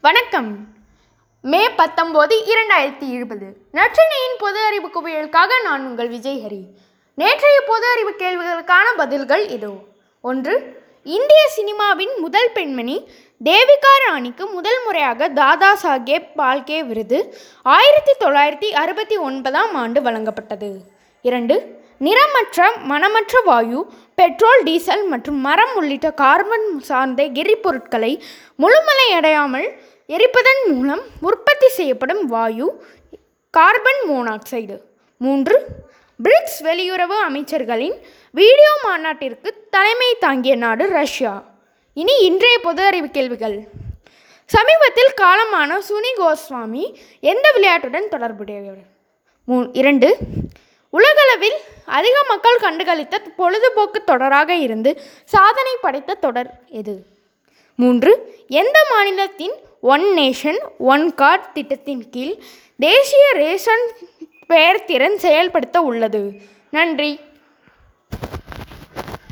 வணக்கம். மே பத்தொம்போது இரண்டாயிரத்தி இருபது. நற்றினையின் பொது அறிவு குவியலுக்காக நான் உங்கள் விஜய் ஹரி. நேற்றைய பொது அறிவு கேள்விகளுக்கான பதில்கள் இதோ. ஒன்று இந்திய சினிமாவின் முதல் பெண்மணி தேவிகா ராணிக்கு முதல் முறையாக தாதா சாஹேப் பால்கே விருது ஆயிரத்தி தொள்ளாயிரத்தி அறுபத்தி ஒன்பதாம் ஆண்டு வழங்கப்பட்டது. இரண்டு நிறமற்ற மனமற்ற வாயு பெட்ரோல் டீசல் மற்றும் மரம் உள்ளிட்ட கார்பன் சார்ந்த எரிபொருட்களை முழுமலையடையாமல் எரிப்பதன் மூலம் உற்பத்தி செய்யப்படும் வாயு கார்பன் மோனாக்சைடு. மூன்று பிரிக்ஸ் வெளியுறவு அமைச்சர்களின் வீடியோ மாநாட்டிற்கு தலைமை தாங்கிய நாடு ரஷ்யா. இனி இன்றைய பொது அறிவு கேள்விகள். சமீபத்தில் காலமான சுனி கோஸ்வாமி எந்த விளையாட்டுடன் தொடர்புடையவர்? மூ இரண்டு உலகளவில் அதிக மக்கள் கண்டுகளித்த பொழுதுபோக்கு தொடராக இருந்து சாதனை படைத்த தொடர் எது? மூன்று எந்த மாநிலத்தின் ஒன் நேஷன் ஒன் கார்டு திட்டத்தின் கீழ் தேசிய ரேஷன் பெயர் திறன் செயல்படுத்த உள்ளது? நன்றி.